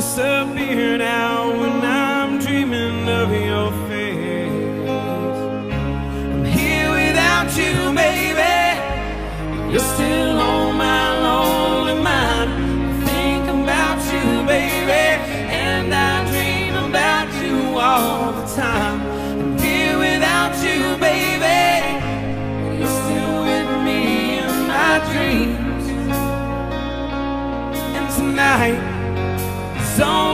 disappear now it's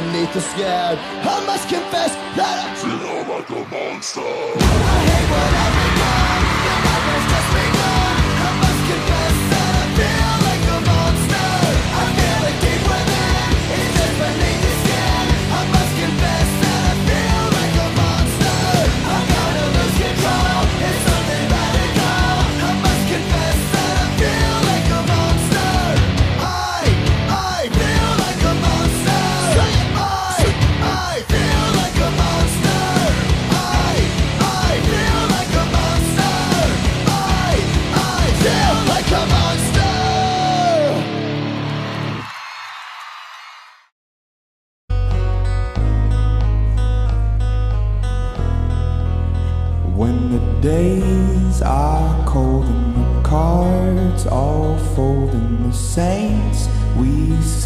beneath the skin. I must confess that I feel like a monster.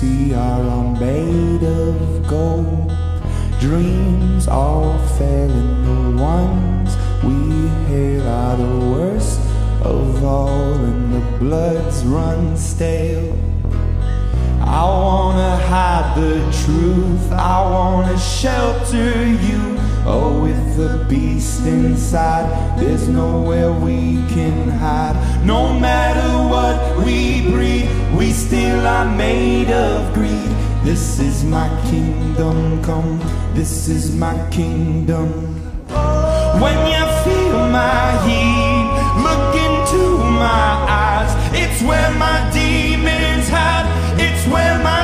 See are all made of gold. Dreams all fail and the ones we hail are the worst of all and the bloods run stale. I wanna hide the truth. I wanna shelter you. Oh, with the beast inside, there's nowhere we can hide. No matter what we breed, we still are made of greed. This is my kingdom come. This is my kingdom. When you feel my heat, look into my eyes. It's where my demons hide. It's where my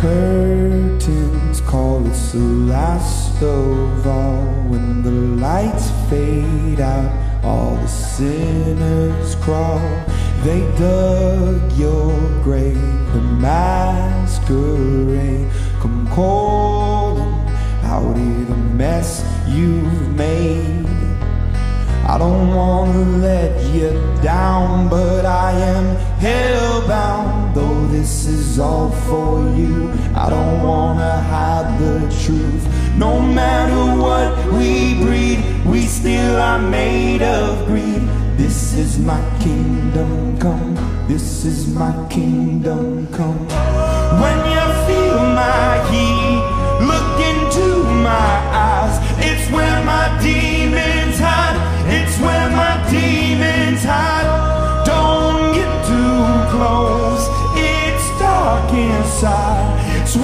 curtains call it's the last of all. When the lights fade out All the sinners crawl. They dug your grave The masquerade. Come calling Out of the mess you've made I don't wanna let you down, but I am hellbound. Though this is all for you, I don't wanna hide the truth. No matter what we breed, we still are made of greed. This is my kingdom come. This is my kingdom come. When you feel my heat, look into my eyes. It's where my demons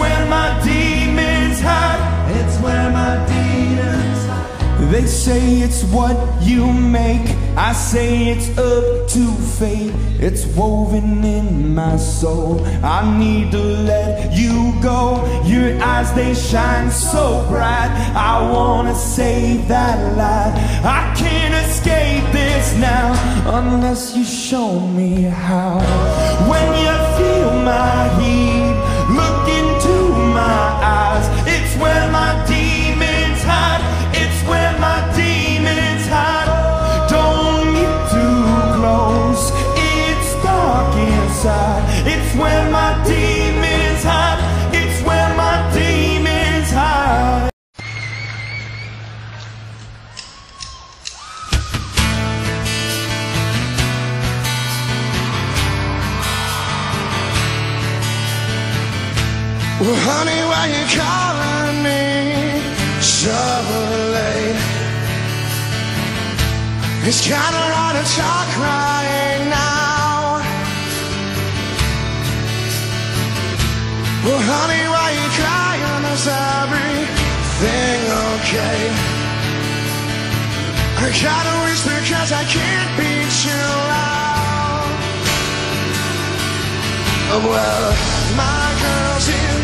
where my demons hide. It's where my demons hide. They say it's what you make. I say it's up to fate. It's woven in my soul. I need to let you go. Your eyes, they shine so bright. I wanna save that light. I can't escape this now unless you show me how. When you feel my heat, Well, honey, why you calling me so late? It's kinda hard to talk right now. Well, honey, why you crying? Is everything okay? I gotta whisper cause I can't be too loud. Well, my girl's in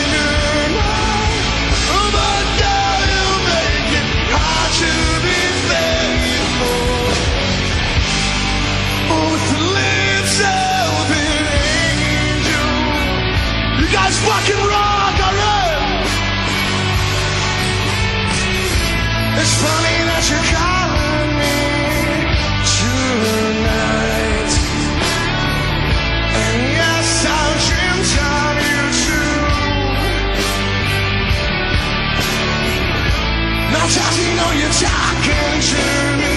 guys fucking rock, alright? It's funny that you're calling me tonight. And yes, I'll dream on you too. Now, talking, know you're talking to me.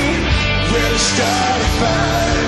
Where to start a fight?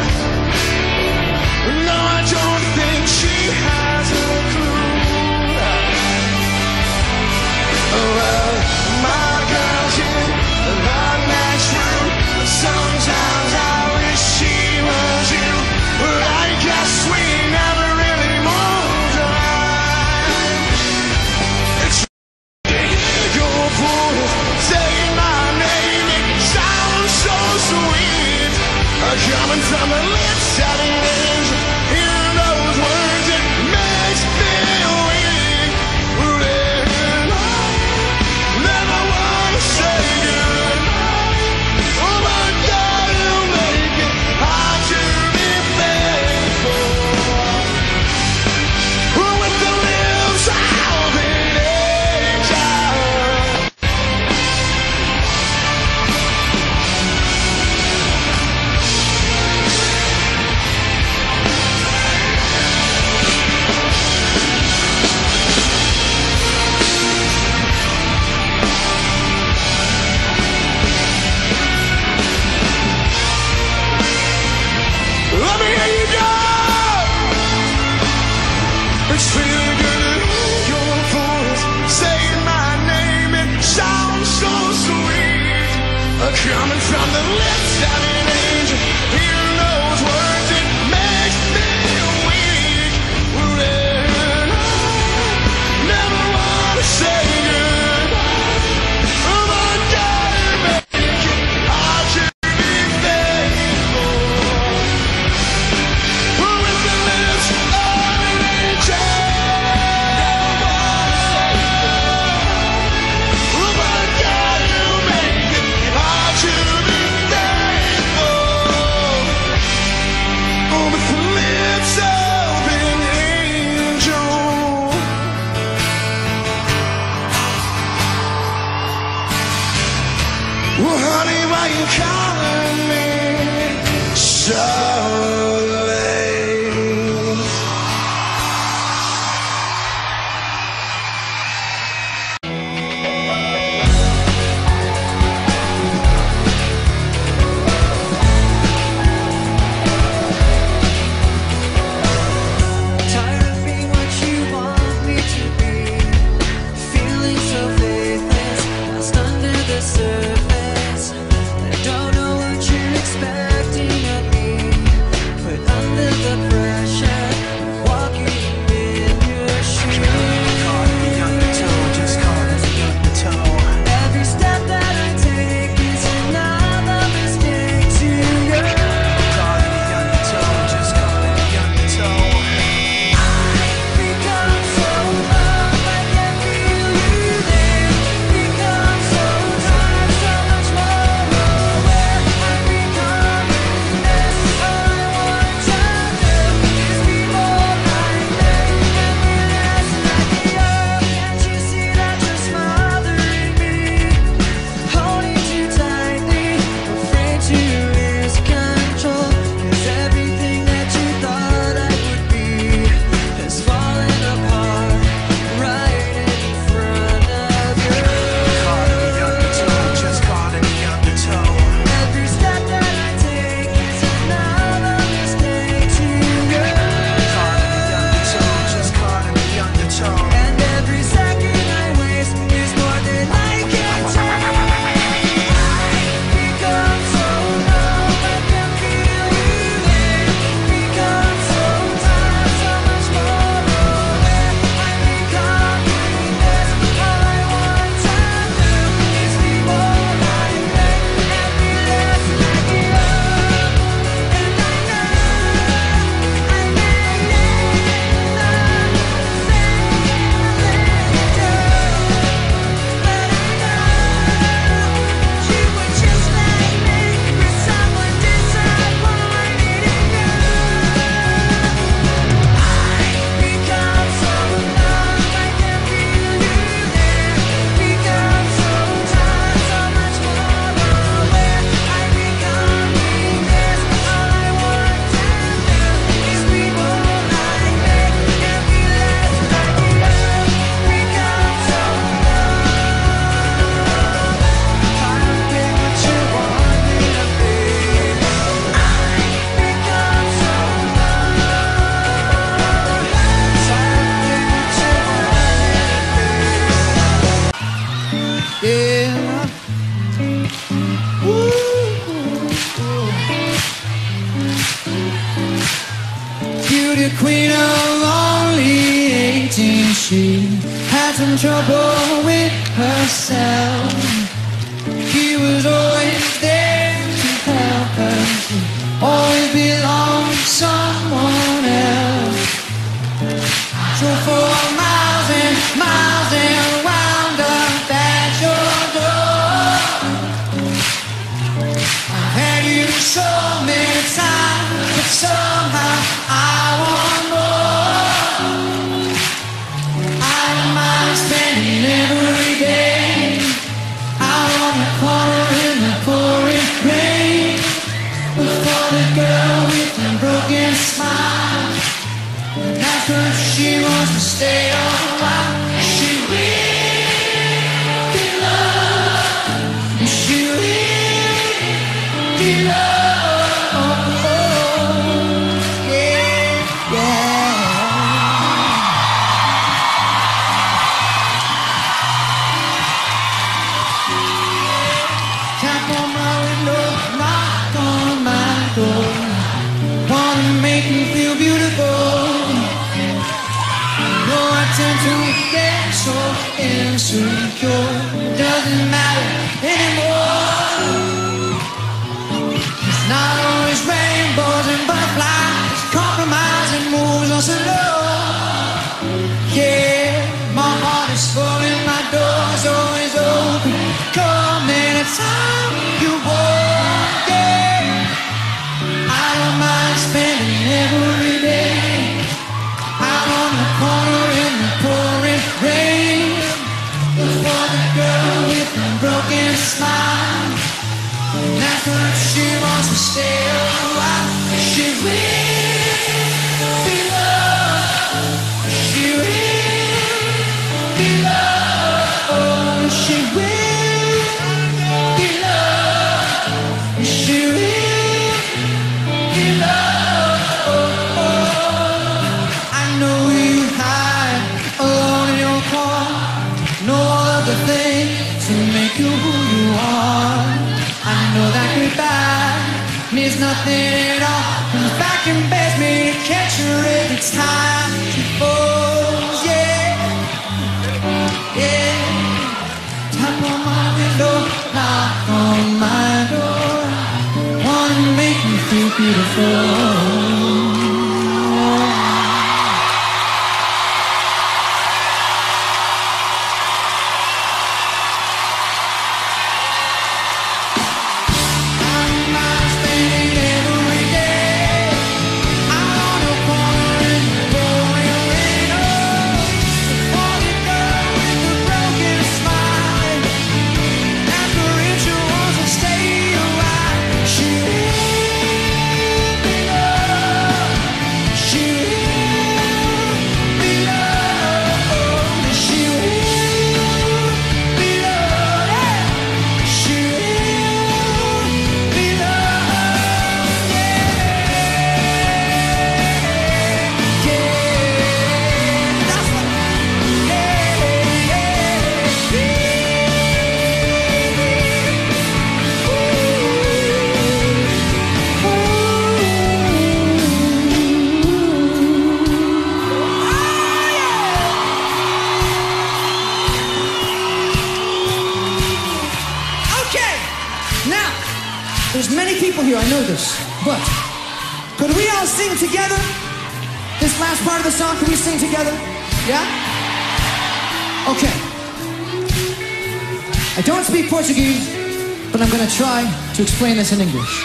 try to explain this in English.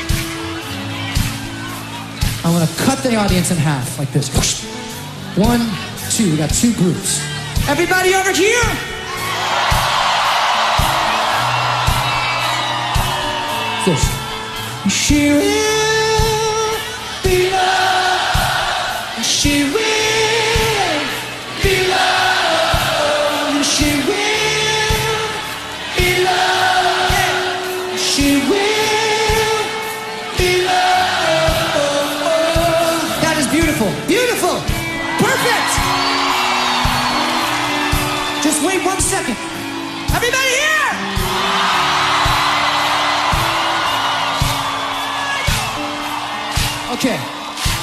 I'm gonna cut the audience in half like this. One, two, we got two groups. Everybody over here! This. She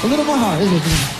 a little more hard.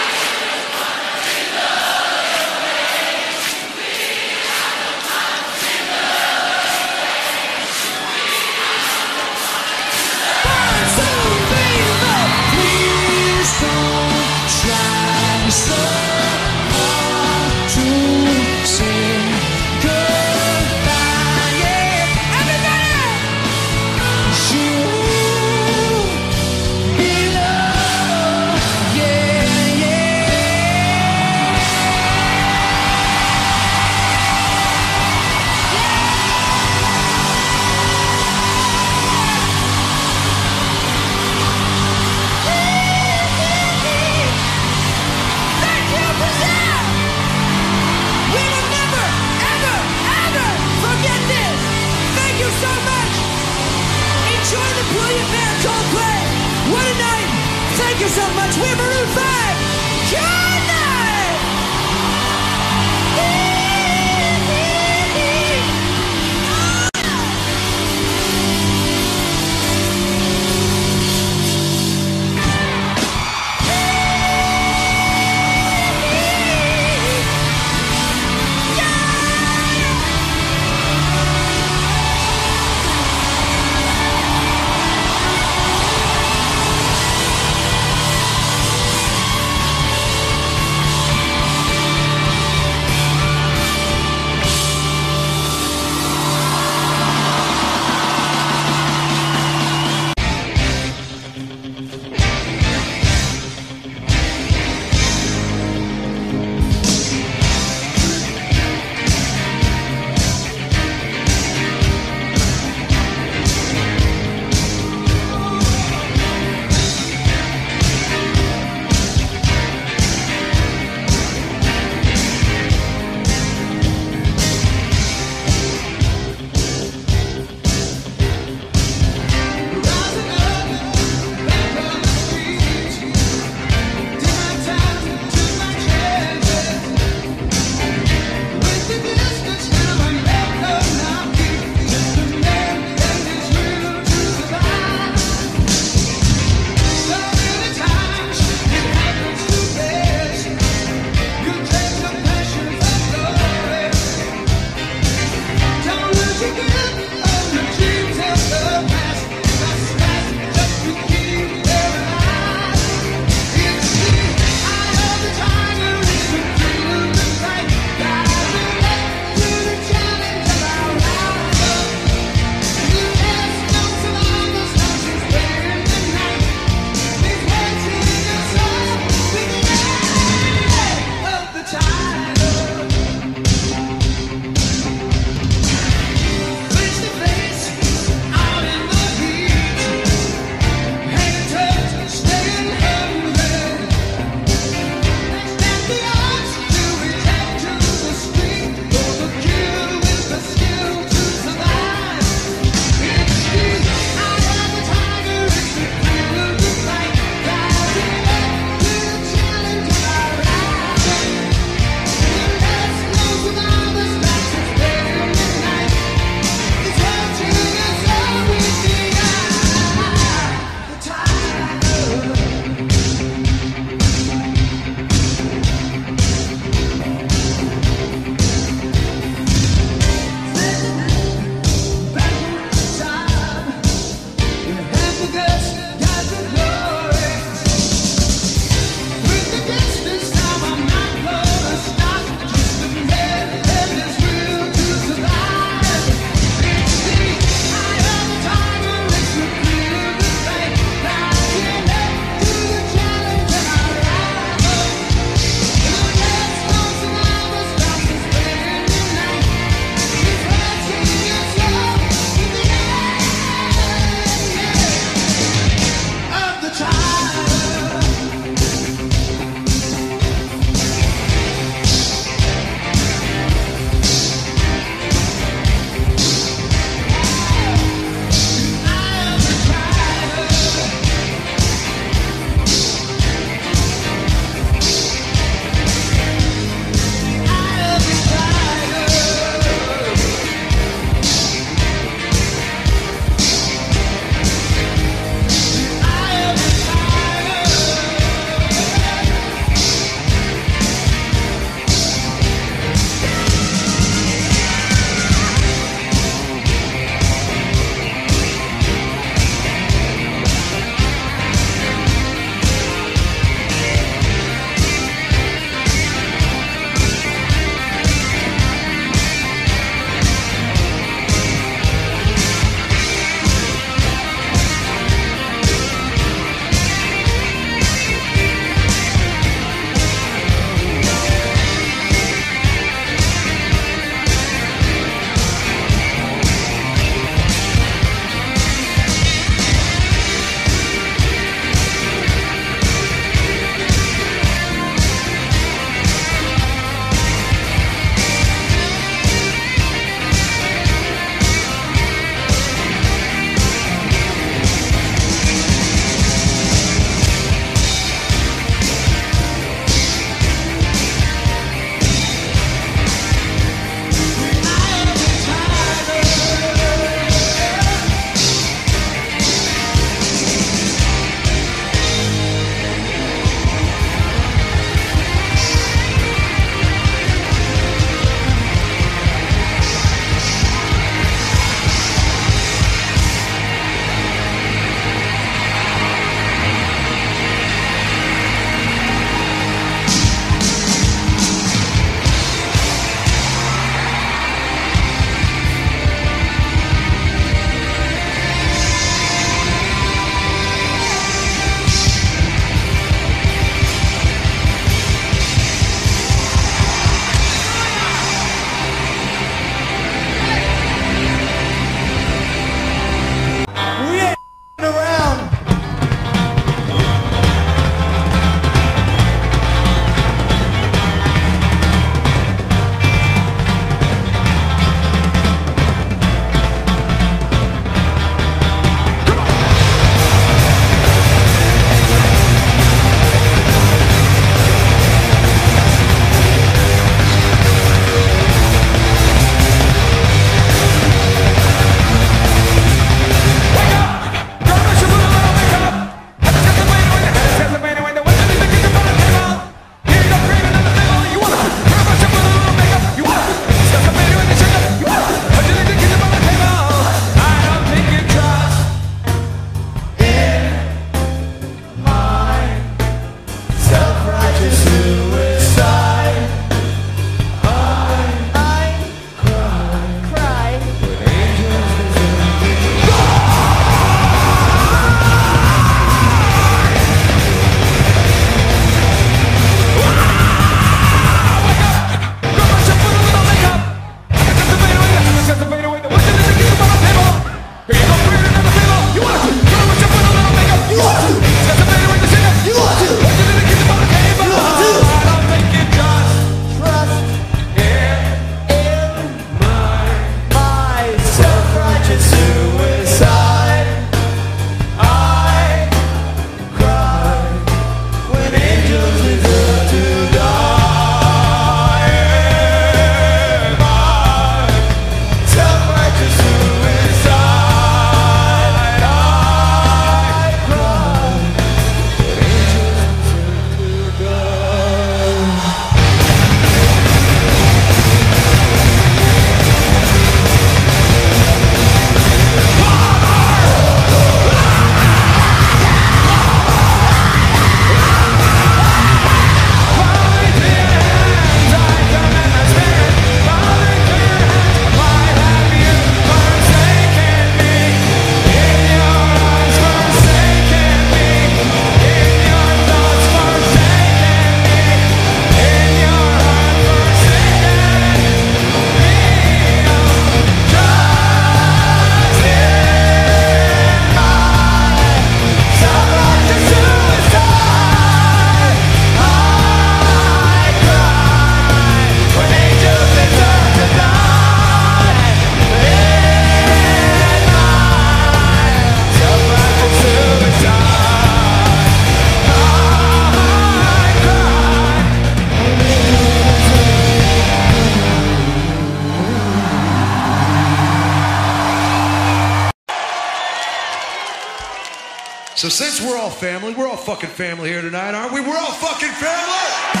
family. We're all fucking family here tonight, aren't we? We're all fucking family!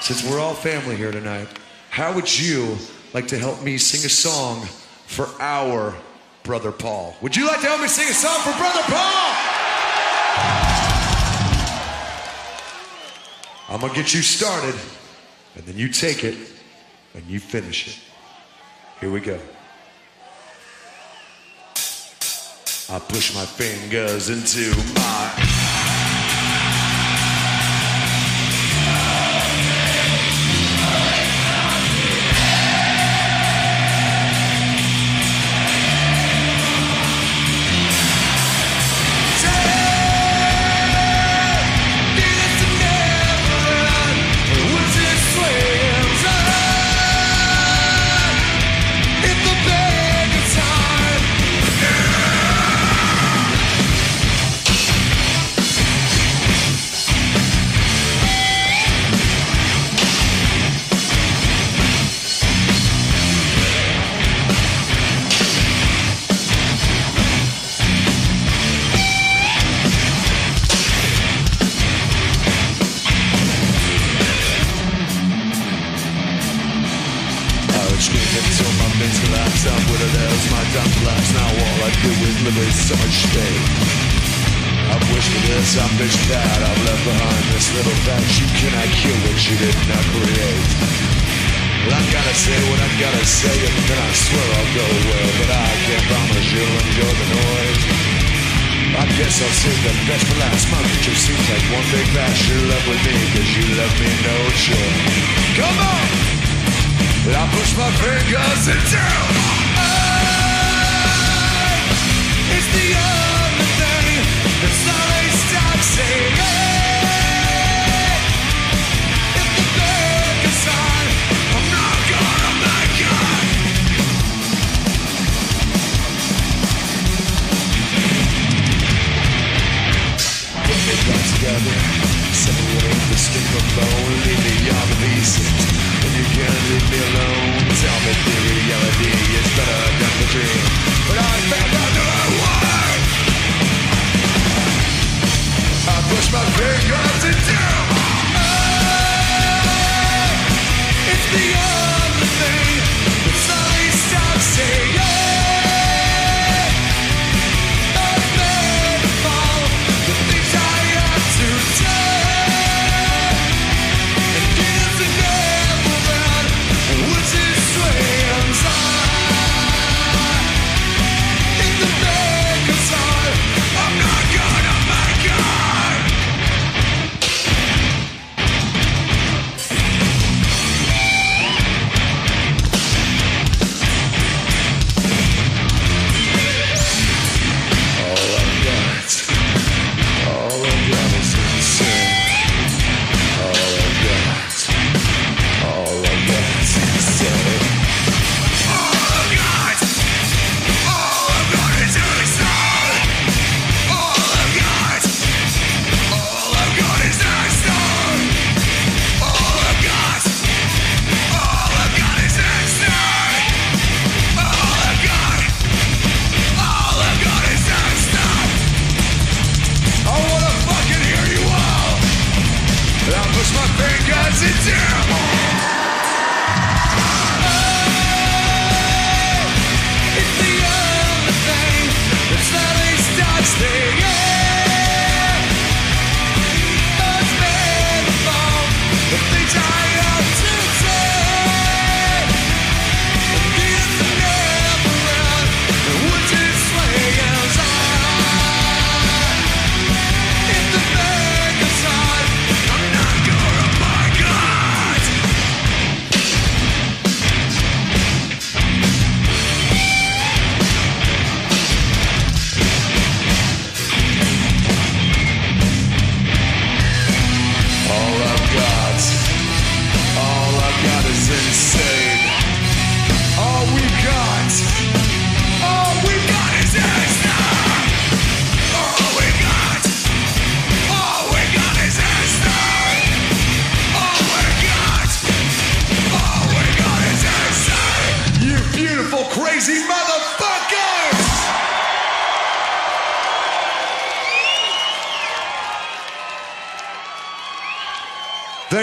Since we're all family here tonight, how would you like to help me sing a song for our brother Paul? Would you like to help me sing a song for brother Paul? I'm gonna get you started, and then you take it and you finish it. Here we go. I push my fingers into my alone in the arm of these And you can't leave me alone. Tell me theory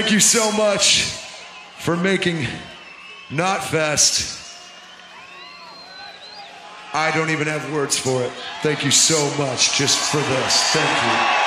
thank you so much for making Knotfest. I don't even have words for it. Thank you so much just for this. Thank you.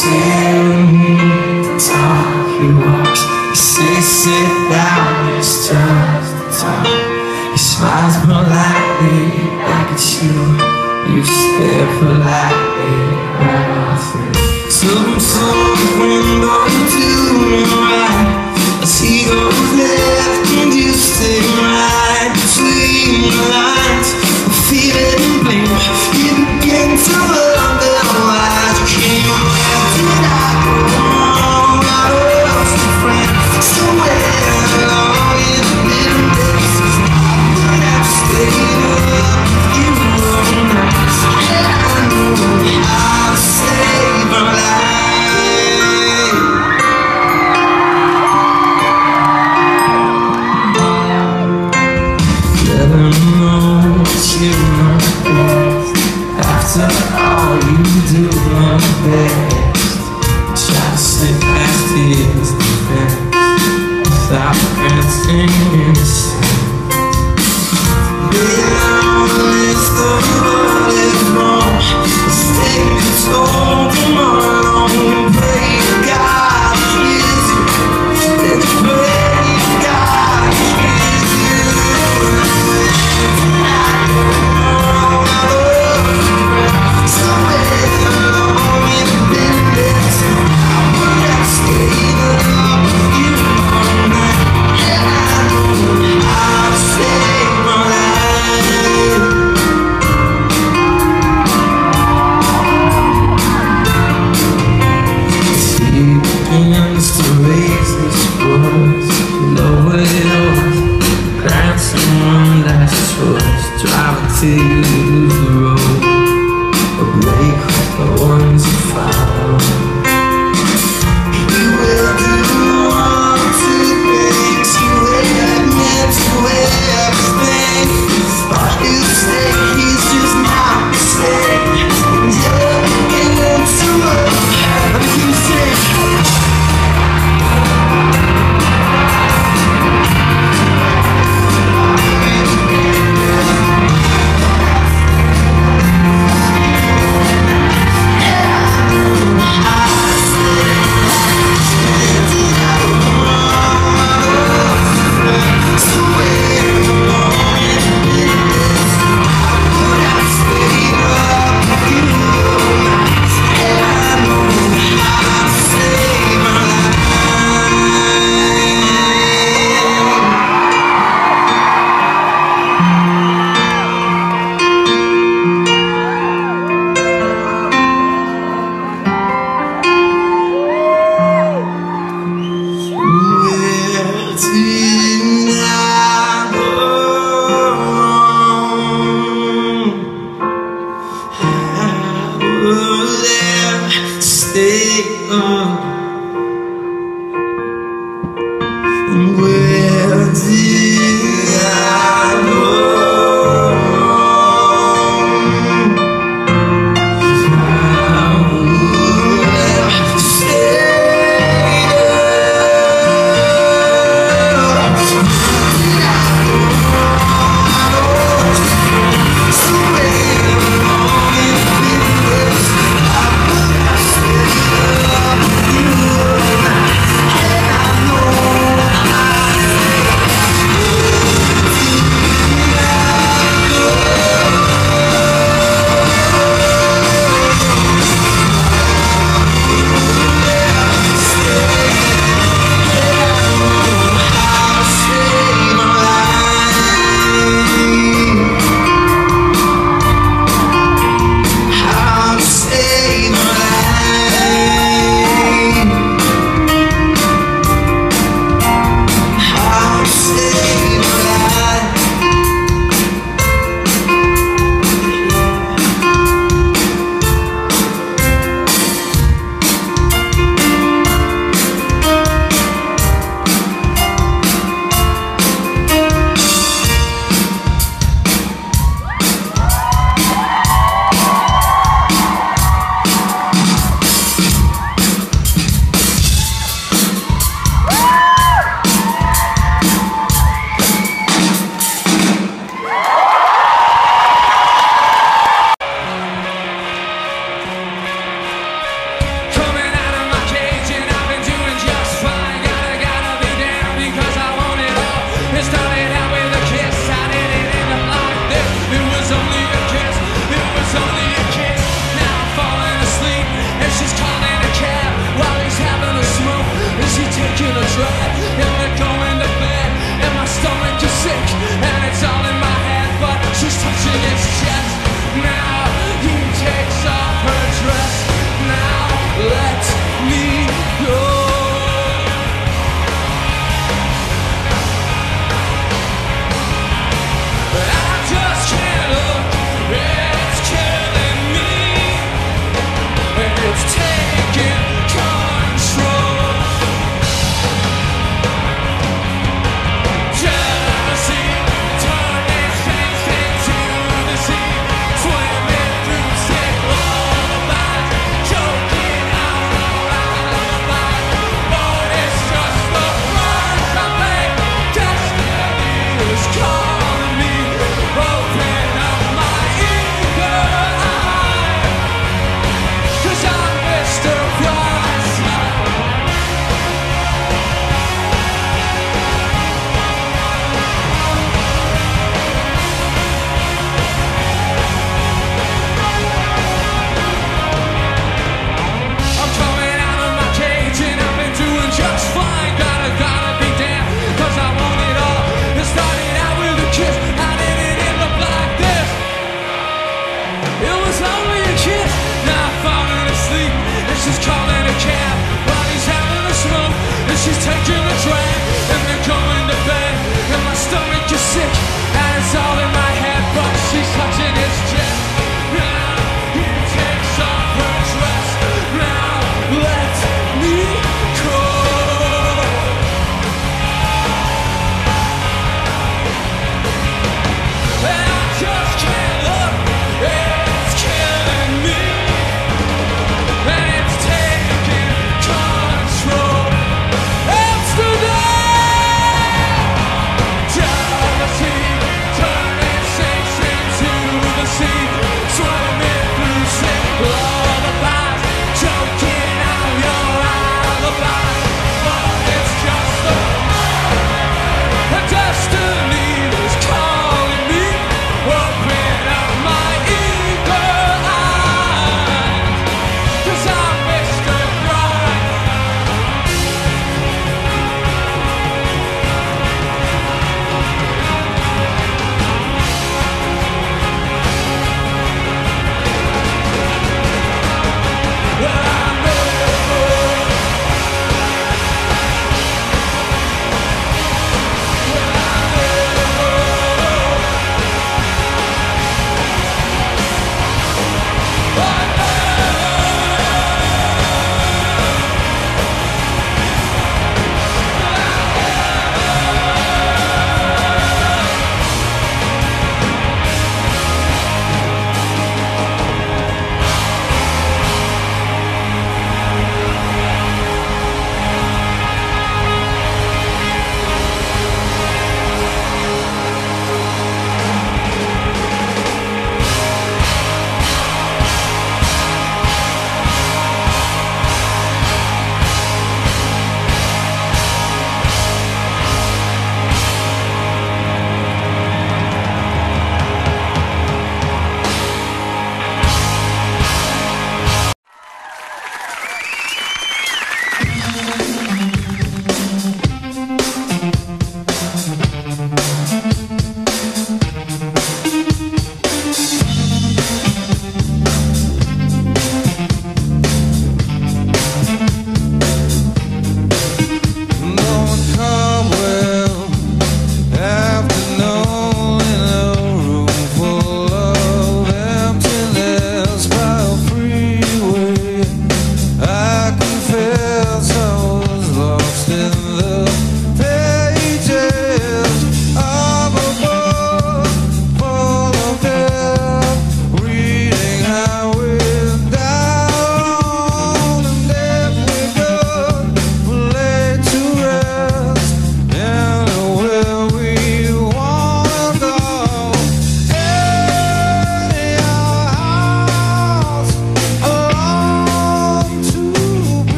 sitting he walks, he sits, sit down, it's just the talk. He smiles politely back at you, you stare politely right off it. Zoom, zoom, window to right, as he and you stay right between the lines. I feel it in it begins to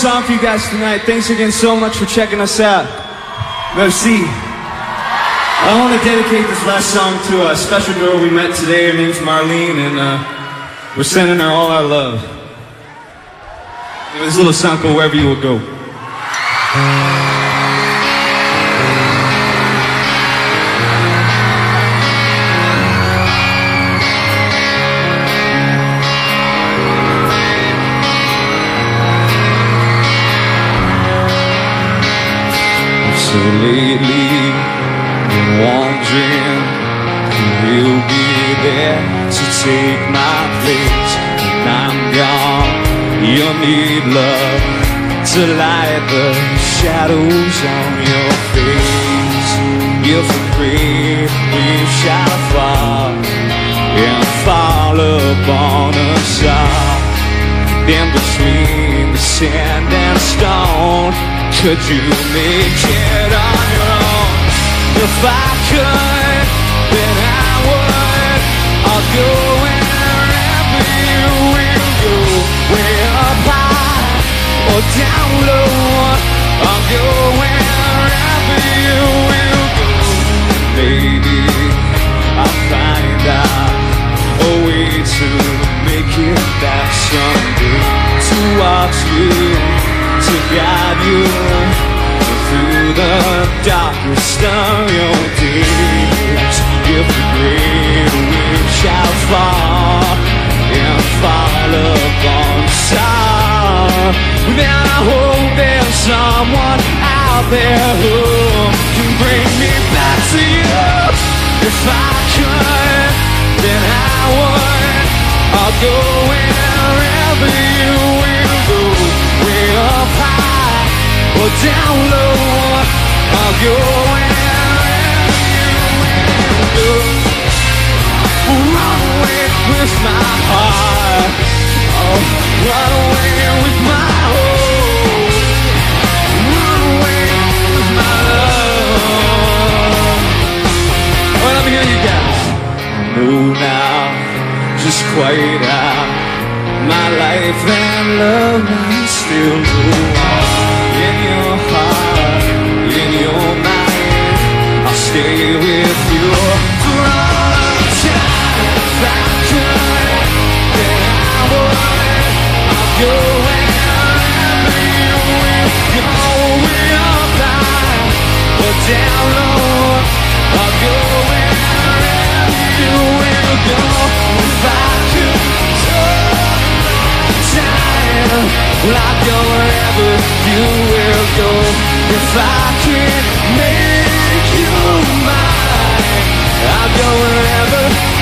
Song for you guys tonight. Thanks again so much for checking us out. Merci. I want to dedicate this last song to a special girl we met today. Her name's Marlene, and uh, we're sending her all our love. This little song called Wherever You Will Go. Lately, been wondering who will be there to take my place when I'm gone. You'll need love to light the shadows on your face. If pray, we shall fall and fall upon us all. In between the sand and stone, could you make it on your own? If I could, then I would. I'll go wherever you will go, way up high or down low. I'll go wherever you will go. Maybe I'll find out a way to make it back someday. To watch you, to guide you through the darkest of your days. If the great wind shall fall and fall upon star, then I hope there's someone out there who can bring me back to you. If I could, then I would. I'll go wherever or down low. I'll go wherever. Run away with my heart. Oh, run away with my hope. Run away with my love. Well, let me hear you guys. Now just quite how my life and love may still go on stay with you for all of time. If I could, then I would. I'll go wherever you will go, down low. I'll go wherever you will go. If I could time, I'll go wherever you will go. If I can make go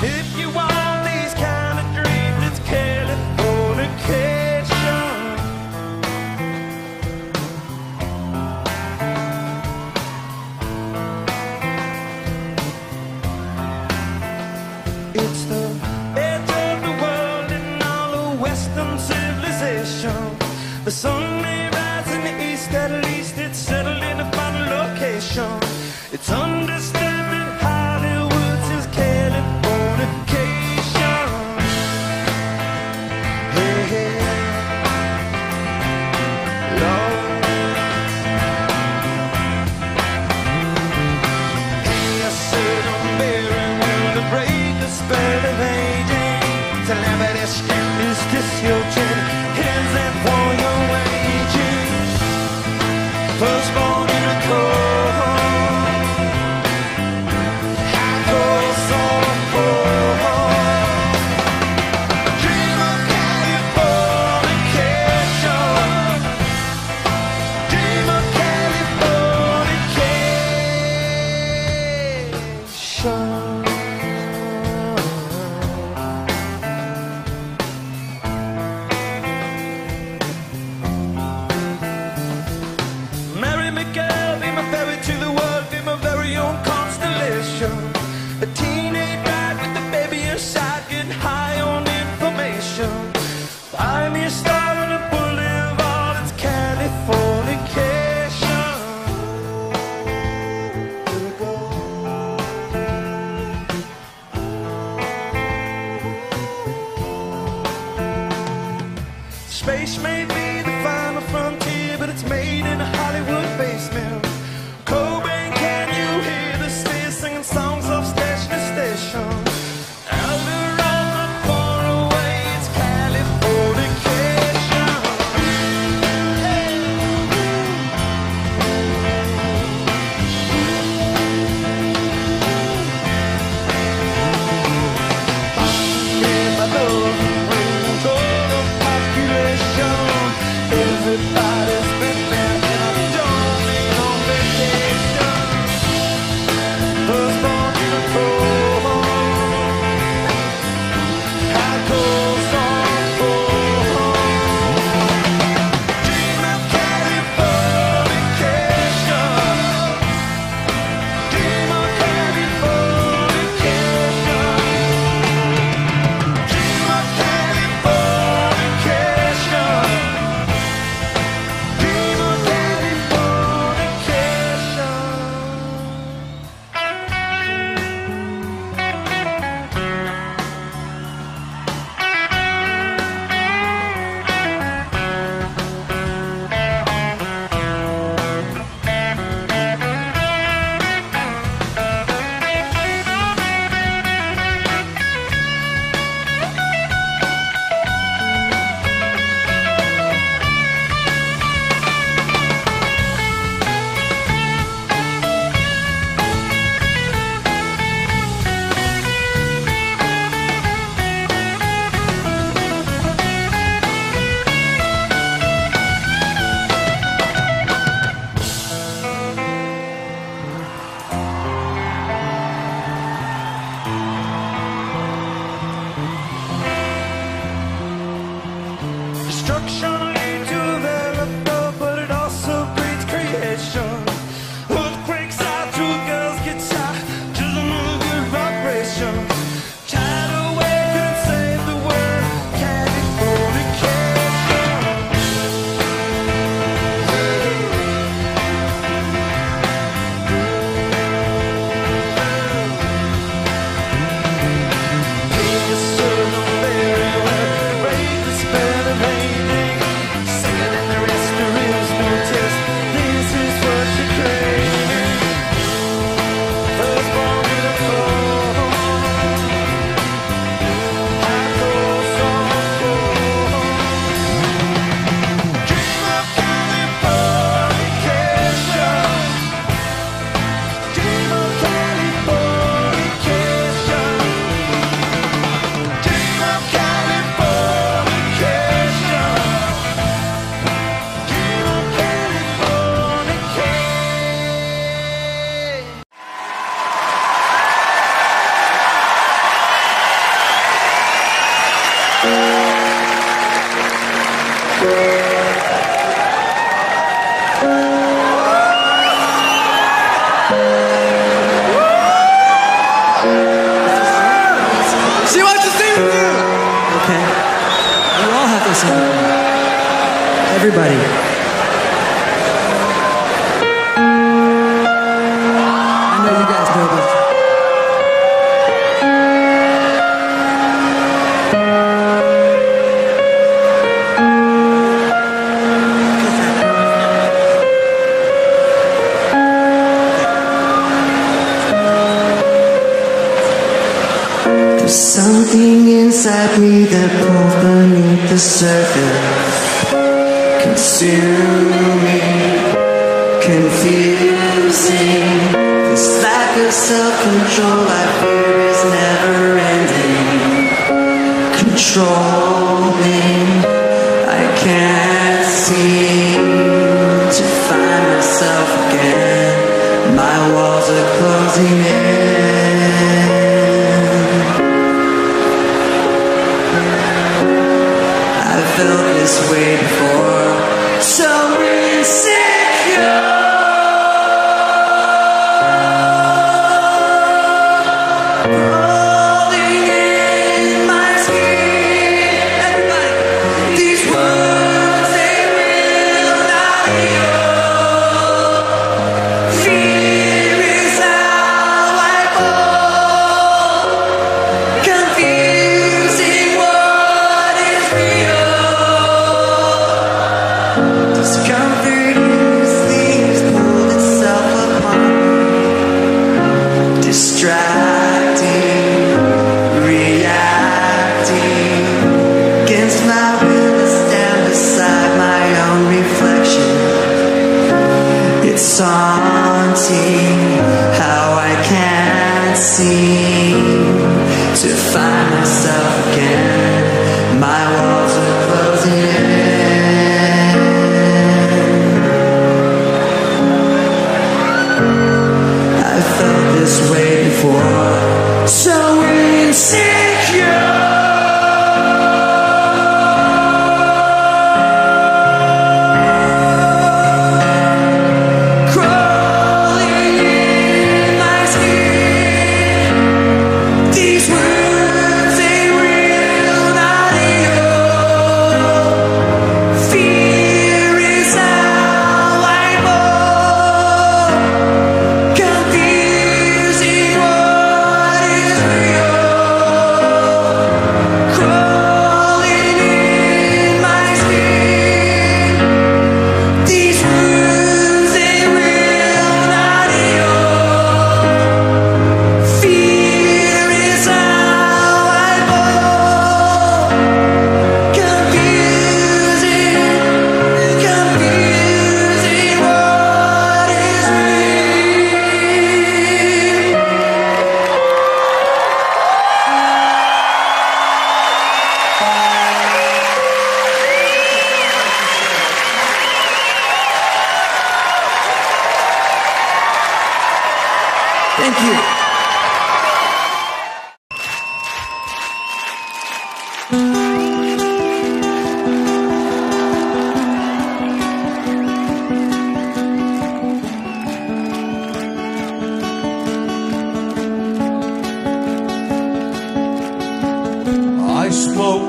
If you beneath I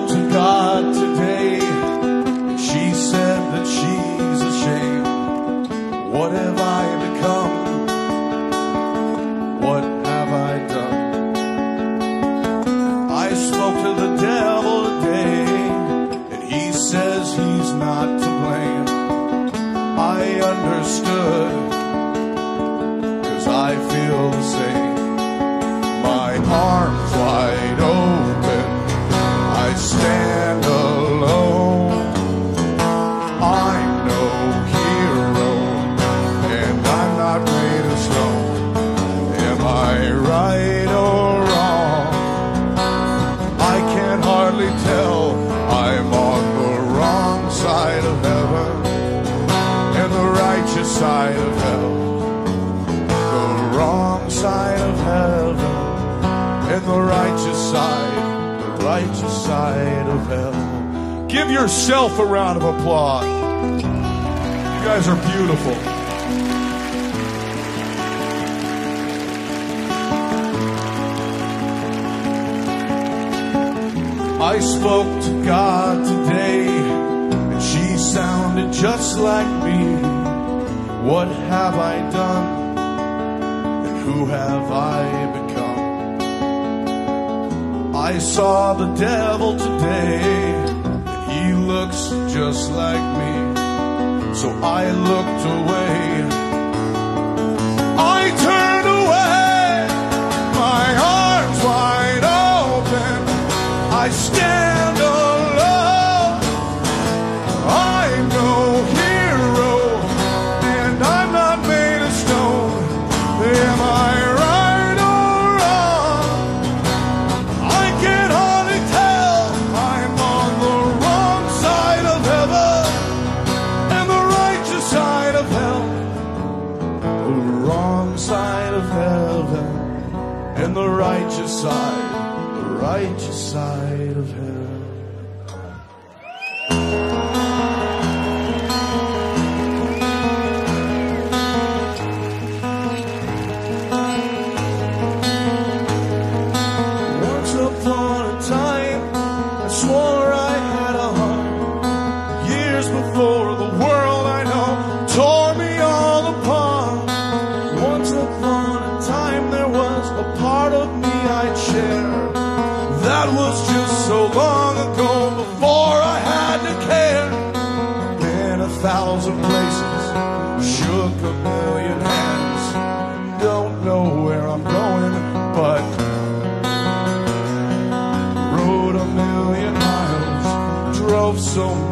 so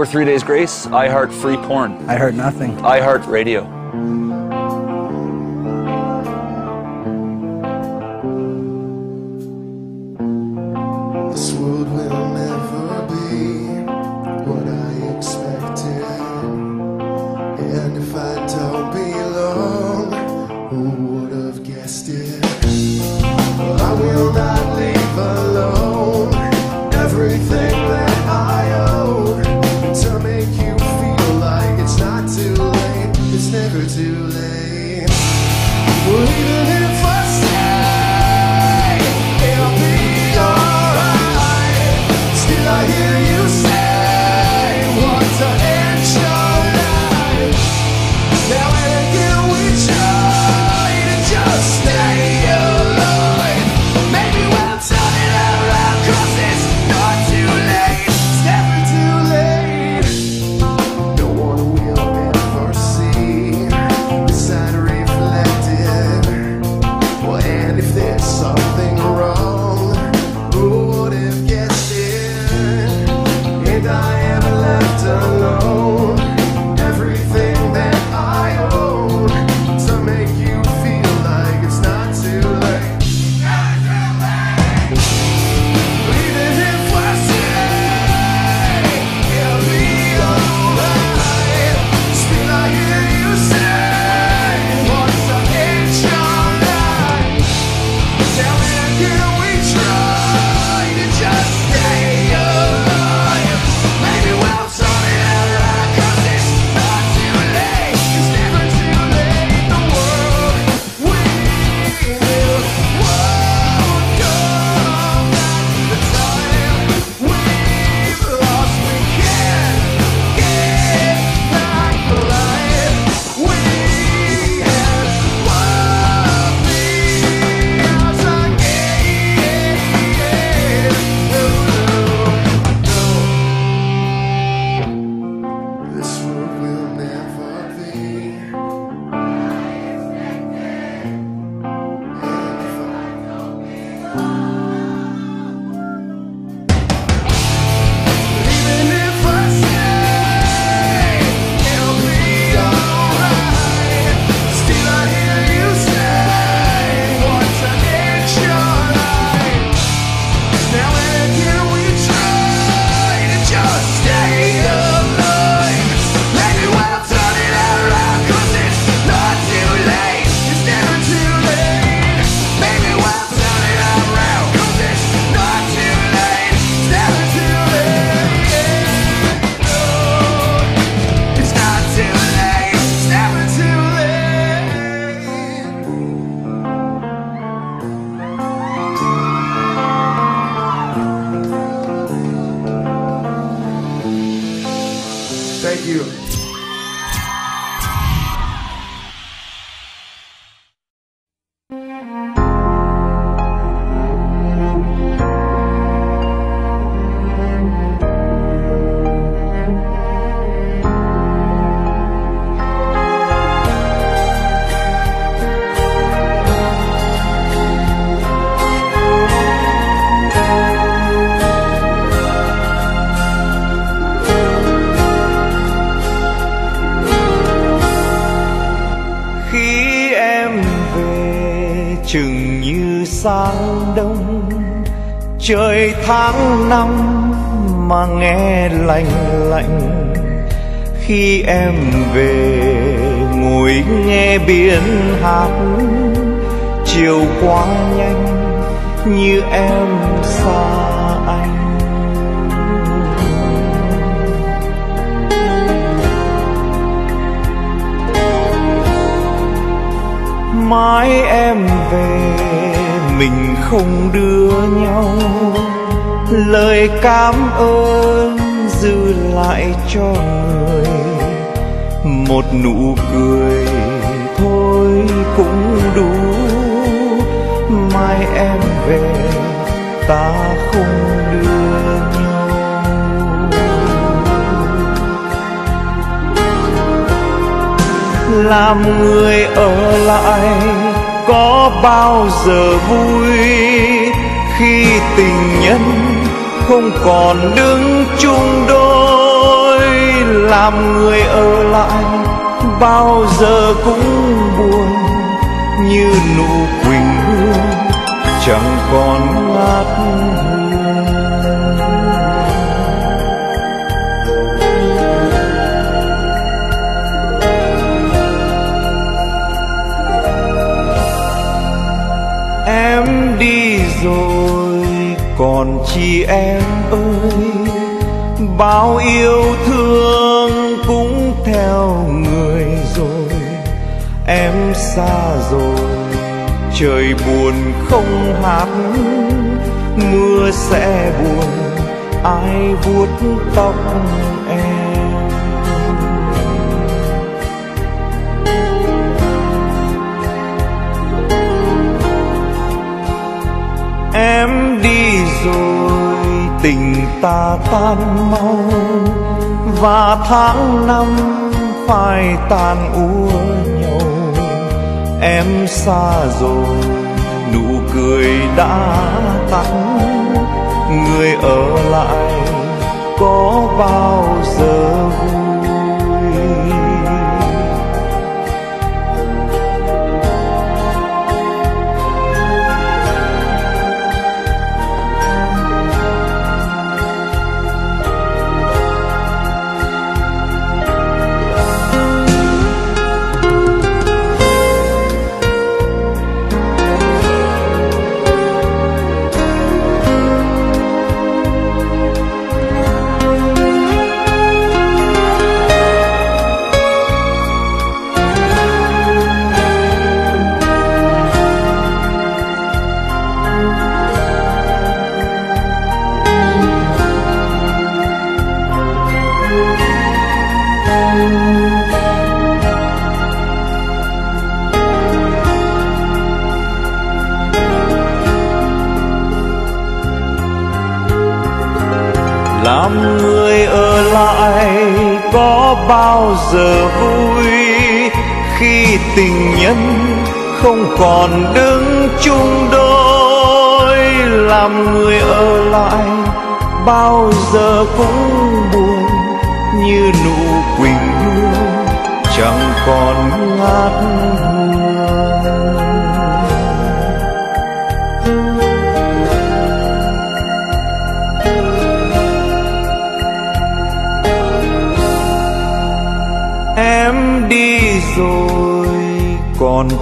or three days grace, I heart free porn. I heart nothing. I heart radio. Khi em về, chừng như sáng đông, trời tháng năm mà nghe lạnh lạnh. Khi em về, ngồi nghe biển hát, chiều qua nhanh như em xa anh. Mãi em về, mình không đưa nhau. Lời cảm ơn dư lại cho người. Một nụ cười thôi cũng đủ. Mai em về, ta không đưa làm người ở lại. Có bao giờ vui khi tình nhân không còn đứng chung đôi? Làm người ở lại, bao giờ cũng buồn như nụ quỳnh hương chẳng còn ngát hương chị em ơi, bao yêu thương cũng theo người rồi. Em xa rồi, trời buồn không hát mưa sẽ buồn, ai vuốt tóc ta tan mau. Và tháng năm phải tàn úa nhau em xa rồi, nụ cười đã tắt. Người ở lại có bao giờ vui? Bao giờ vui khi tình nhân không còn đứng chung đôi làm người ở lại? Bao giờ cũng buồn như nụ quỳnh hương chẳng còn ngát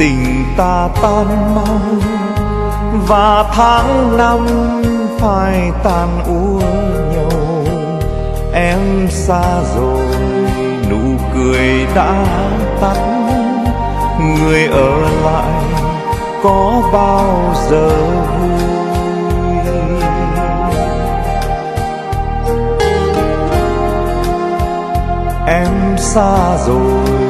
tình ta tan mau, và tháng năm phải tàn úa nhau em xa rồi, nụ cười đã tắt. Người ở lại có bao giờ vui? Em xa rồi